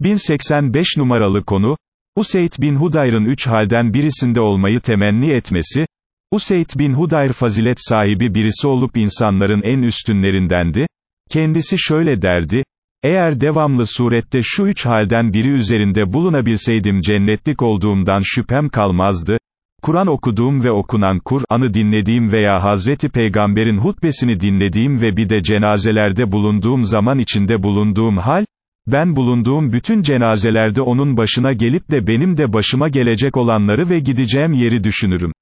1085 numaralı konu, Useyd bin Hudayr'ın üç halden birisinde olmayı temenni etmesi, Useyd bin Hudayr fazilet sahibi birisi olup insanların en üstünlerindendi, kendisi şöyle derdi, eğer devamlı surette şu üç halden biri üzerinde bulunabilseydim cennetlik olduğumdan şüphem kalmazdı, Kur'an okuduğum ve okunan Kur'an'ı dinlediğim veya Hazreti Peygamber'in hutbesini dinlediğim ve bir de cenazelerde bulunduğum zaman içinde bulunduğum hal, ben bulunduğum bütün cenazelerde onun başına gelip de benim de başıma gelecek olanları ve gideceğim yeri düşünürüm.